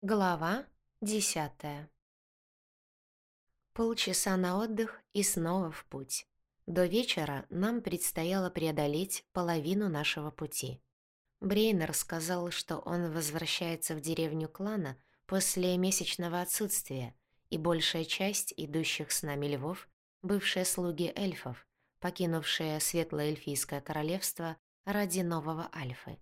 Глава десятая Полчаса на отдых и снова в путь. До вечера нам предстояло преодолеть половину нашего пути. Брейнер сказал, что он возвращается в деревню клана после месячного отсутствия, и большая часть идущих с нами львов — бывшие слуги эльфов, покинувшие Светлоэльфийское королевство ради нового Альфы.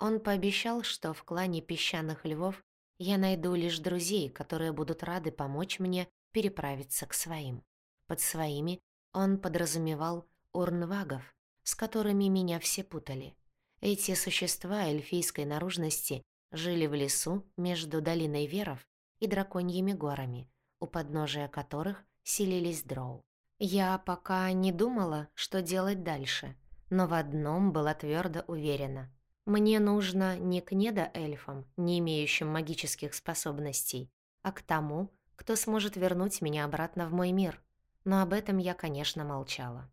Он пообещал, что в клане песчаных львов я найду лишь друзей, которые будут рады помочь мне переправиться к своим. Под своими он подразумевал урнвагов, с которыми меня все путали. Эти существа эльфийской наружности жили в лесу между долиной Веров и драконьими горами, у подножия которых селились дроу. Я пока не думала, что делать дальше, но в одном была твердо уверена. Мне нужно не к недоэльфам, не имеющим магических способностей, а к тому, кто сможет вернуть меня обратно в мой мир. Но об этом я, конечно, молчала.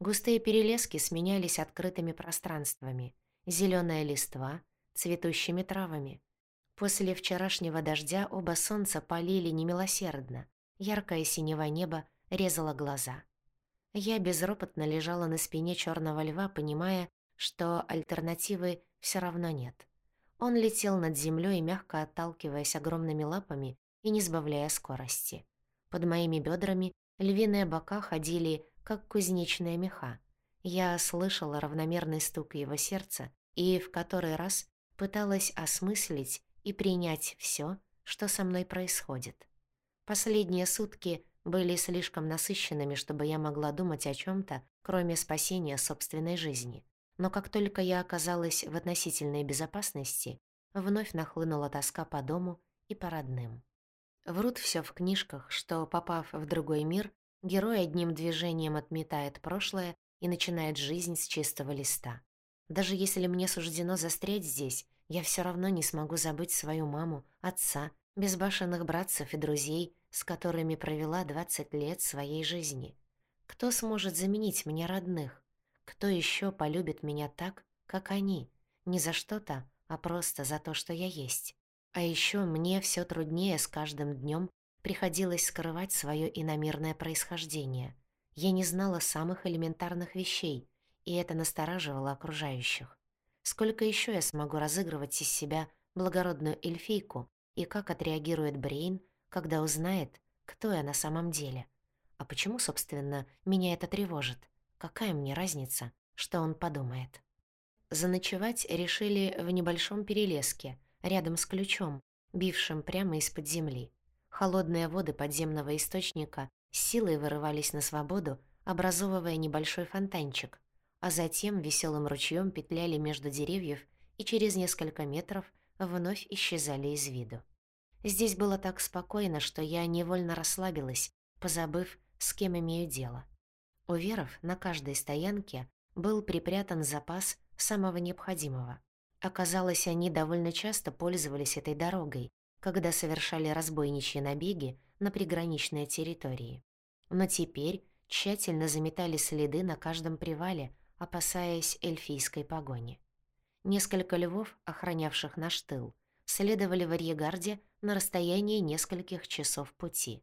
Густые перелески сменялись открытыми пространствами, зеленая листва, цветущими травами. После вчерашнего дождя оба солнца полили немилосердно, яркое синего небо резало глаза. Я безропотно лежала на спине черного льва, понимая, что альтернативы все равно нет. Он летел над землей, мягко отталкиваясь огромными лапами и не сбавляя скорости. Под моими бедрами львиные бока ходили, как кузнечные меха. Я слышала равномерный стук его сердца и в который раз пыталась осмыслить и принять все, что со мной происходит. Последние сутки были слишком насыщенными, чтобы я могла думать о чем то кроме спасения собственной жизни но как только я оказалась в относительной безопасности, вновь нахлынула тоска по дому и по родным. Врут все в книжках, что, попав в другой мир, герой одним движением отметает прошлое и начинает жизнь с чистого листа. Даже если мне суждено застрять здесь, я все равно не смогу забыть свою маму, отца, безбашенных братцев и друзей, с которыми провела 20 лет своей жизни. Кто сможет заменить мне родных? Кто еще полюбит меня так, как они? Не за что-то, а просто за то, что я есть. А еще мне все труднее с каждым днем приходилось скрывать свое иномирное происхождение. Я не знала самых элементарных вещей, и это настораживало окружающих. Сколько еще я смогу разыгрывать из себя благородную эльфийку, и как отреагирует Брейн, когда узнает, кто я на самом деле? А почему, собственно, меня это тревожит? Какая мне разница, что он подумает? Заночевать решили в небольшом перелеске, рядом с ключом, бившим прямо из-под земли. Холодные воды подземного источника силой вырывались на свободу, образовывая небольшой фонтанчик, а затем веселым ручьем петляли между деревьев и через несколько метров вновь исчезали из виду. Здесь было так спокойно, что я невольно расслабилась, позабыв, с кем имею дело. У веров на каждой стоянке был припрятан запас самого необходимого. Оказалось, они довольно часто пользовались этой дорогой, когда совершали разбойничьи набеги на приграничные территории. Но теперь тщательно заметали следы на каждом привале, опасаясь эльфийской погони. Несколько львов, охранявших наш тыл, следовали в арьегарде на расстоянии нескольких часов пути.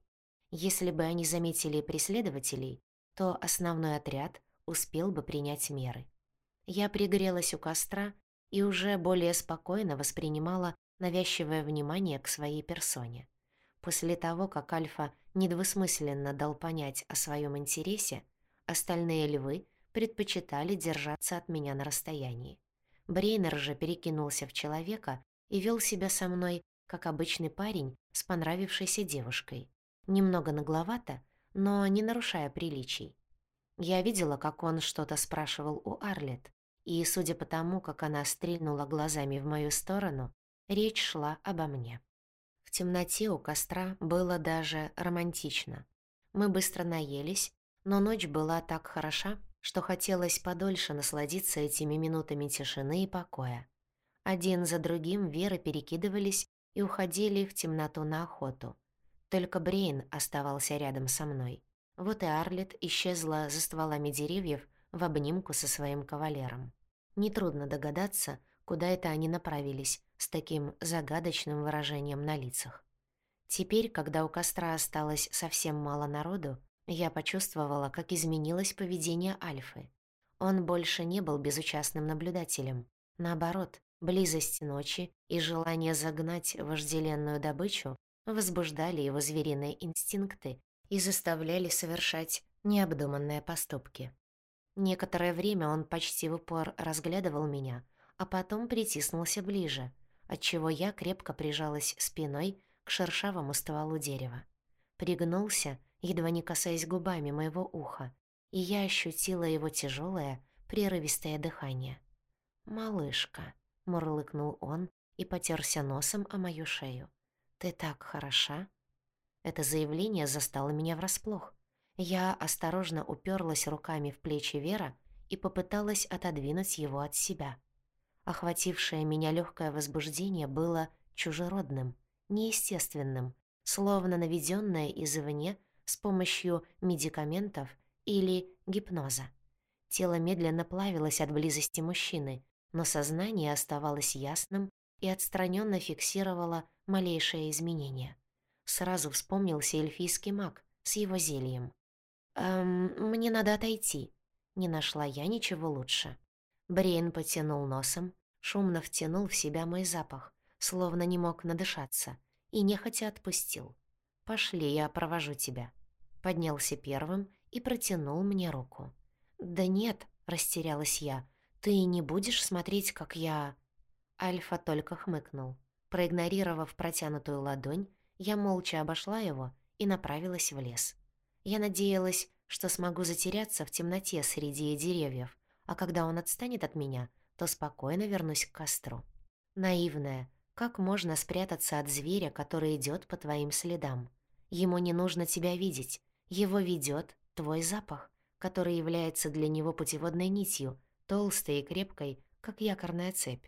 Если бы они заметили преследователей, то основной отряд успел бы принять меры. Я пригрелась у костра и уже более спокойно воспринимала навязчивое внимание к своей персоне. После того, как Альфа недвусмысленно дал понять о своем интересе, остальные львы предпочитали держаться от меня на расстоянии. Брейнер же перекинулся в человека и вел себя со мной, как обычный парень с понравившейся девушкой. Немного нагловато, но не нарушая приличий. Я видела, как он что-то спрашивал у Арлет, и, судя по тому, как она стрельнула глазами в мою сторону, речь шла обо мне. В темноте у костра было даже романтично. Мы быстро наелись, но ночь была так хороша, что хотелось подольше насладиться этими минутами тишины и покоя. Один за другим Веры перекидывались и уходили в темноту на охоту. Только Брейн оставался рядом со мной. Вот и Арлет исчезла за стволами деревьев в обнимку со своим кавалером. Нетрудно догадаться, куда это они направились с таким загадочным выражением на лицах. Теперь, когда у костра осталось совсем мало народу, я почувствовала, как изменилось поведение Альфы. Он больше не был безучастным наблюдателем. Наоборот, близость ночи и желание загнать вожделенную добычу возбуждали его звериные инстинкты и заставляли совершать необдуманные поступки. Некоторое время он почти в упор разглядывал меня, а потом притиснулся ближе, отчего я крепко прижалась спиной к шершавому стволу дерева. Пригнулся, едва не касаясь губами моего уха, и я ощутила его тяжелое, прерывистое дыхание. «Малышка», — мурлыкнул он и потерся носом о мою шею. «Ты так хороша?» Это заявление застало меня врасплох. Я осторожно уперлась руками в плечи Вера и попыталась отодвинуть его от себя. Охватившее меня легкое возбуждение было чужеродным, неестественным, словно наведенное извне с помощью медикаментов или гипноза. Тело медленно плавилось от близости мужчины, но сознание оставалось ясным и отстраненно фиксировало малейшее изменение. Сразу вспомнился эльфийский маг с его зельем. «Эм, мне надо отойти». Не нашла я ничего лучше. Брейн потянул носом, шумно втянул в себя мой запах, словно не мог надышаться, и нехотя отпустил. «Пошли, я провожу тебя». Поднялся первым и протянул мне руку. «Да нет», — растерялась я, — «ты не будешь смотреть, как я...» Альфа только хмыкнул. Проигнорировав протянутую ладонь, я молча обошла его и направилась в лес. Я надеялась, что смогу затеряться в темноте среди деревьев, а когда он отстанет от меня, то спокойно вернусь к костру. Наивная, как можно спрятаться от зверя, который идет по твоим следам? Ему не нужно тебя видеть, его ведет твой запах, который является для него путеводной нитью, толстой и крепкой, как якорная цепь.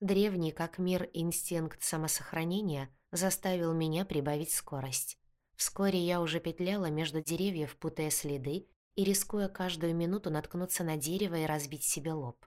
Древний, как мир, инстинкт самосохранения заставил меня прибавить скорость. Вскоре я уже петляла между деревьев, путая следы и рискуя каждую минуту наткнуться на дерево и разбить себе лоб.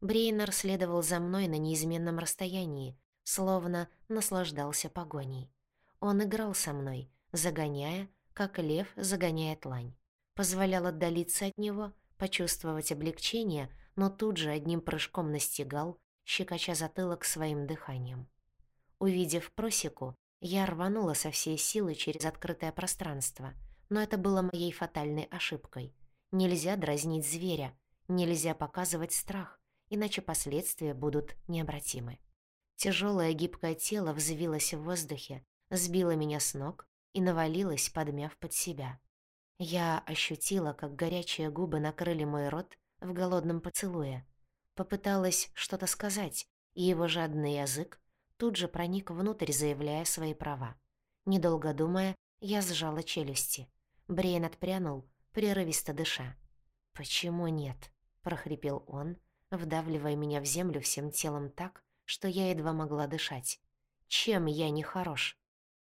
Брейнер следовал за мной на неизменном расстоянии, словно наслаждался погоней. Он играл со мной, загоняя, как лев загоняет лань. Позволял отдалиться от него, почувствовать облегчение, но тут же одним прыжком настигал, щекоча затылок своим дыханием. Увидев просеку, я рванула со всей силы через открытое пространство, но это было моей фатальной ошибкой. Нельзя дразнить зверя, нельзя показывать страх, иначе последствия будут необратимы. Тяжелое гибкое тело взвилось в воздухе, сбило меня с ног и навалилось, подмяв под себя. Я ощутила, как горячие губы накрыли мой рот в голодном поцелуе. Попыталась что-то сказать, и его жадный язык тут же проник внутрь, заявляя свои права. Недолго думая, я сжала челюсти. Брейн отпрянул, прерывисто дыша. «Почему нет?» — прохрипел он, вдавливая меня в землю всем телом так, что я едва могла дышать. «Чем я не хорош?»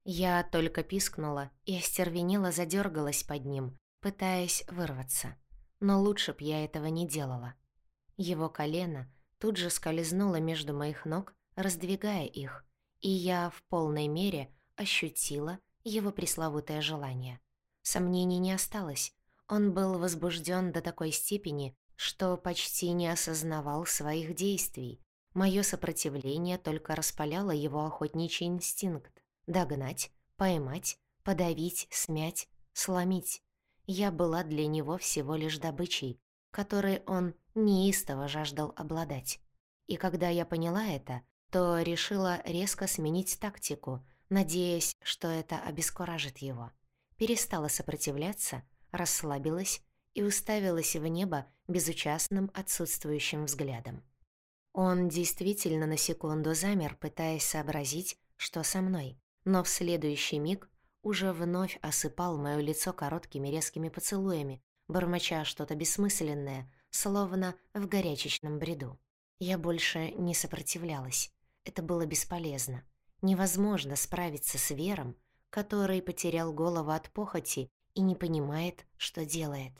Я только пискнула и остервенело задергалась под ним, пытаясь вырваться. Но лучше б я этого не делала. Его колено тут же скользнуло между моих ног, раздвигая их, и я в полной мере ощутила его пресловутое желание. Сомнений не осталось. Он был возбужден до такой степени, что почти не осознавал своих действий. Моё сопротивление только распаляло его охотничий инстинкт. Догнать, поймать, подавить, смять, сломить. Я была для него всего лишь добычей, которой он неистово жаждал обладать. И когда я поняла это, то решила резко сменить тактику, надеясь, что это обескуражит его. Перестала сопротивляться, расслабилась и уставилась в небо безучастным отсутствующим взглядом. Он действительно на секунду замер, пытаясь сообразить, что со мной, но в следующий миг уже вновь осыпал моё лицо короткими резкими поцелуями, бормоча что-то бессмысленное, словно в горячечном бреду. Я больше не сопротивлялась. Это было бесполезно. Невозможно справиться с Вером, который потерял голову от похоти и не понимает, что делает.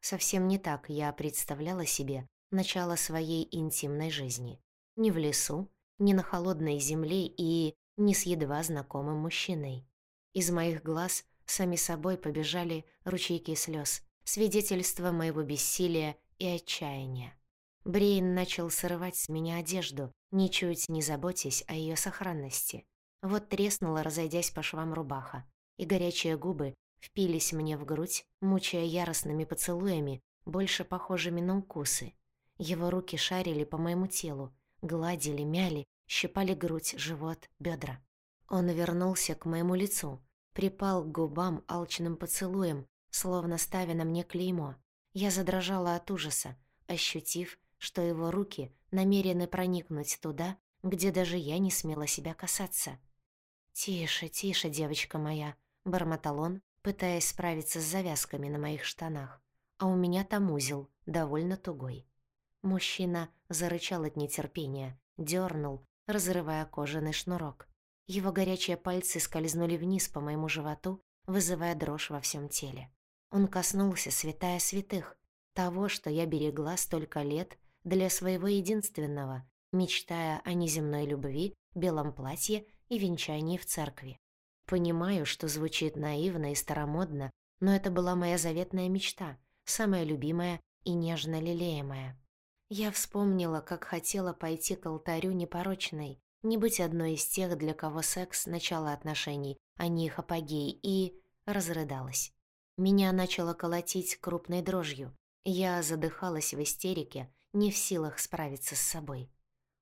Совсем не так я представляла себе начало своей интимной жизни. ни в лесу, ни на холодной земле и ни с едва знакомым мужчиной. Из моих глаз сами собой побежали ручейки слез, свидетельство моего бессилия и отчаяния. Брейн начал срывать с меня одежду, ничуть не заботясь о ее сохранности. Вот треснула, разойдясь по швам рубаха, и горячие губы впились мне в грудь, мучая яростными поцелуями, больше похожими на укусы. Его руки шарили по моему телу, гладили, мяли, щипали грудь, живот, бедра. Он вернулся к моему лицу, припал к губам алчным поцелуем, словно ставя на мне клеймо. Я задрожала от ужаса, ощутив, что его руки намерены проникнуть туда, где даже я не смела себя касаться. «Тише, тише, девочка моя», — бормотал он, пытаясь справиться с завязками на моих штанах. А у меня там узел, довольно тугой. Мужчина зарычал от нетерпения, дернул, разрывая кожаный шнурок. Его горячие пальцы скользнули вниз по моему животу, вызывая дрожь во всем теле. Он коснулся святая святых, того, что я берегла столько лет для своего единственного, мечтая о неземной любви, белом платье и венчании в церкви. Понимаю, что звучит наивно и старомодно, но это была моя заветная мечта, самая любимая и нежно лелеемая. Я вспомнила, как хотела пойти к алтарю непорочной, не быть одной из тех, для кого секс — начало отношений, а не их апогей, и разрыдалась. Меня начало колотить крупной дрожью. Я задыхалась в истерике, не в силах справиться с собой.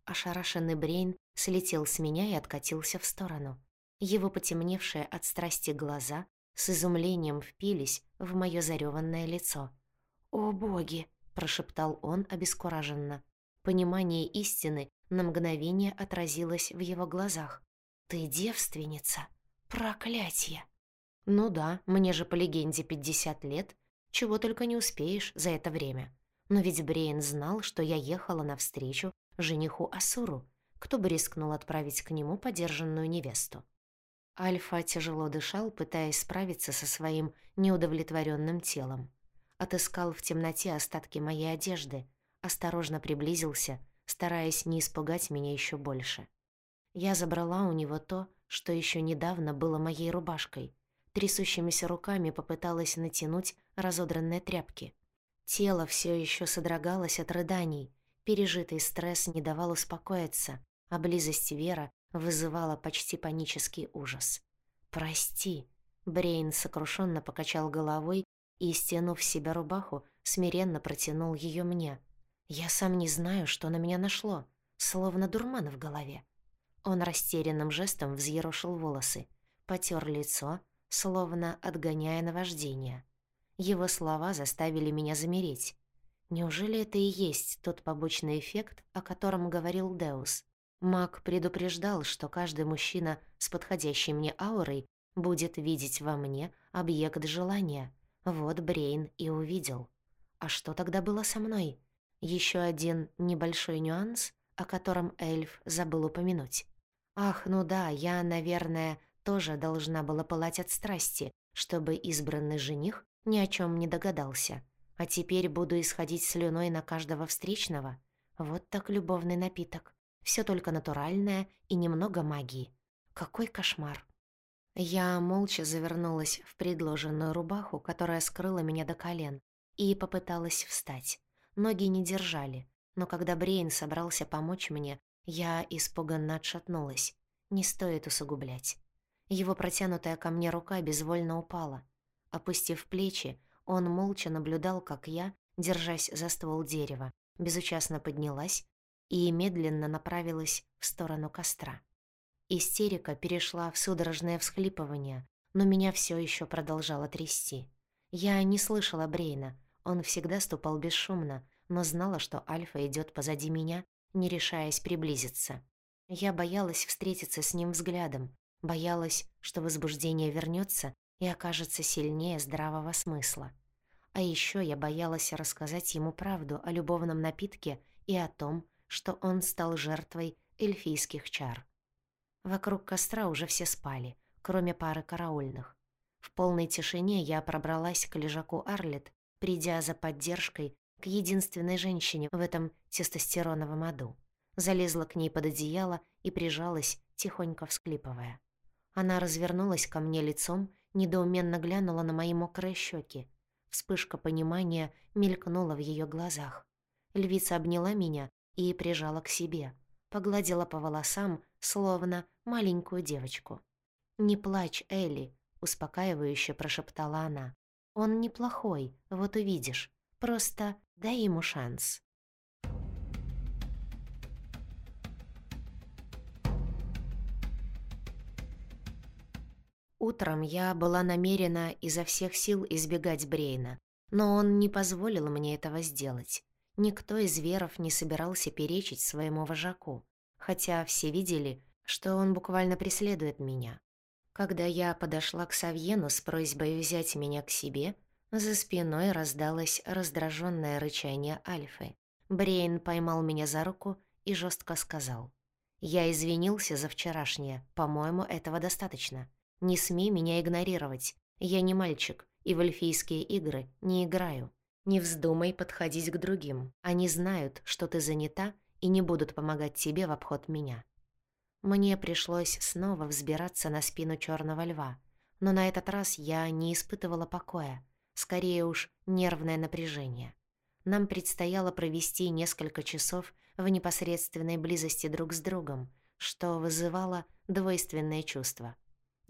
Ошарашенный Брейн слетел с меня и откатился в сторону. Его потемневшие от страсти глаза с изумлением впились в моё зарёванное лицо. «О боги!» — прошептал он обескураженно. Понимание истины на мгновение отразилось в его глазах. «Ты девственница? Проклятье!» «Ну да, мне же по легенде 50 лет. Чего только не успеешь за это время. Но ведь Брейн знал, что я ехала навстречу жениху Асуру. Кто бы рискнул отправить к нему подержанную невесту?» Альфа тяжело дышал, пытаясь справиться со своим неудовлетворенным телом. Отыскал в темноте остатки моей одежды, осторожно приблизился, стараясь не испугать меня еще больше. Я забрала у него то, что еще недавно было моей рубашкой. Трясущимися руками попыталась натянуть разодранные тряпки. Тело все еще содрогалось от рыданий. Пережитый стресс не давал успокоиться, а близость Вера вызывала почти панический ужас. «Прости», — Брейн сокрушенно покачал головой и, стянув себя рубаху, смиренно протянул ее мне. «Я сам не знаю, что на меня нашло, словно дурман в голове». Он растерянным жестом взъерошил волосы, потер лицо, словно отгоняя наваждение. Его слова заставили меня замереть. Неужели это и есть тот побочный эффект, о котором говорил Деус? Маг предупреждал, что каждый мужчина с подходящей мне аурой будет видеть во мне объект желания. Вот Брейн и увидел. А что тогда было со мной? Еще один небольшой нюанс, о котором эльф забыл упомянуть. Ах, ну да, я, наверное, тоже должна была пылать от страсти, чтобы избранный жених ни о чем не догадался. А теперь буду исходить слюной на каждого встречного. Вот так любовный напиток. Все только натуральное и немного магии. Какой кошмар. Я молча завернулась в предложенную рубаху, которая скрыла меня до колен, и попыталась встать. Ноги не держали, но когда Брейн собрался помочь мне, я испуганно отшатнулась. Не стоит усугублять. Его протянутая ко мне рука безвольно упала. Опустив плечи, он молча наблюдал, как я, держась за ствол дерева, безучастно поднялась и медленно направилась в сторону костра. Истерика перешла в судорожное всхлипывание, но меня все еще продолжало трясти. Я не слышала Брейна, он всегда ступал бесшумно, но знала, что Альфа идет позади меня, не решаясь приблизиться. Я боялась встретиться с ним взглядом, боялась, что возбуждение вернется и окажется сильнее здравого смысла. А еще я боялась рассказать ему правду о любовном напитке и о том, что он стал жертвой эльфийских чар. Вокруг костра уже все спали, кроме пары караульных. В полной тишине я пробралась к лежаку Арлет, придя за поддержкой к единственной женщине в этом тестостероновом аду. залезла к ней под одеяло и прижалась, тихонько всклипывая. Она развернулась ко мне лицом, недоуменно глянула на мои мокрые щеки. Вспышка понимания мелькнула в ее глазах. Львица обняла меня и прижала к себе, погладила по волосам, словно маленькую девочку. «Не плачь, Элли», — успокаивающе прошептала она. «Он неплохой, вот увидишь. Просто дай ему шанс». Утром я была намерена изо всех сил избегать Брейна, но он не позволил мне этого сделать. Никто из веров не собирался перечить своему вожаку, хотя все видели, что он буквально преследует меня. Когда я подошла к Савьену с просьбой взять меня к себе, за спиной раздалось раздраженное рычание Альфы. Брейн поймал меня за руку и жестко сказал. «Я извинился за вчерашнее. По-моему, этого достаточно. Не смей меня игнорировать. Я не мальчик, и в эльфийские игры не играю. Не вздумай подходить к другим. Они знают, что ты занята, и не будут помогать тебе в обход меня. Мне пришлось снова взбираться на спину черного льва, но на этот раз я не испытывала покоя, скорее уж нервное напряжение. Нам предстояло провести несколько часов в непосредственной близости друг с другом, что вызывало двойственное чувство —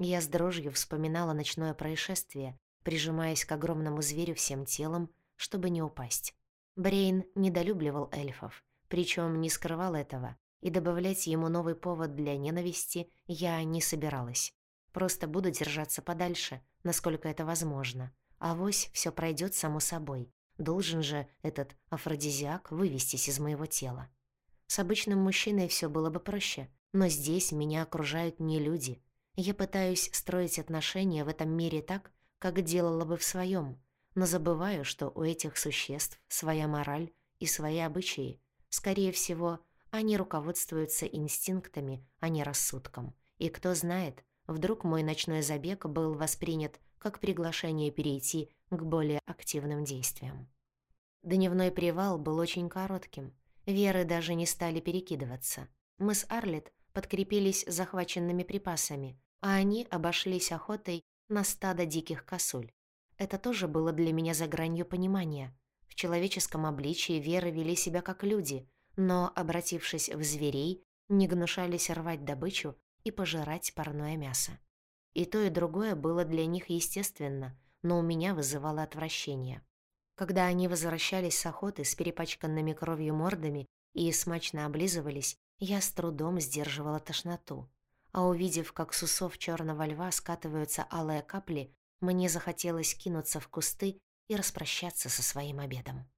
я с дрожью вспоминала ночное происшествие, прижимаясь к огромному зверю всем телом, чтобы не упасть. Брейн недолюбливал эльфов, причем не скрывал этого, и добавлять ему новый повод для ненависти я не собиралась. Просто буду держаться подальше, насколько это возможно. А вось все пройдет само собой. Должен же этот афродизиак вывестись из моего тела. С обычным мужчиной все было бы проще, но здесь меня окружают не люди — я пытаюсь строить отношения в этом мире так, как делала бы в своем, но забываю, что у этих существ своя мораль и свои обычаи. Скорее всего, они руководствуются инстинктами, а не рассудком. И кто знает, вдруг мой ночной забег был воспринят как приглашение перейти к более активным действиям. Дневной привал был очень коротким. Веры даже не стали перекидываться. Мы с Арлет подкрепились захваченными припасами, а они обошлись охотой на стадо диких косуль. Это тоже было для меня за гранью понимания. В человеческом обличии веры вели себя как люди, но, обратившись в зверей, не гнушались рвать добычу и пожирать парное мясо. И то, и другое было для них естественно, но у меня вызывало отвращение. Когда они возвращались с охоты с перепачканными кровью мордами и смачно облизывались, я с трудом сдерживала тошноту а увидев, как с усов черного льва скатываются алые капли, мне захотелось кинуться в кусты и распрощаться со своим обедом.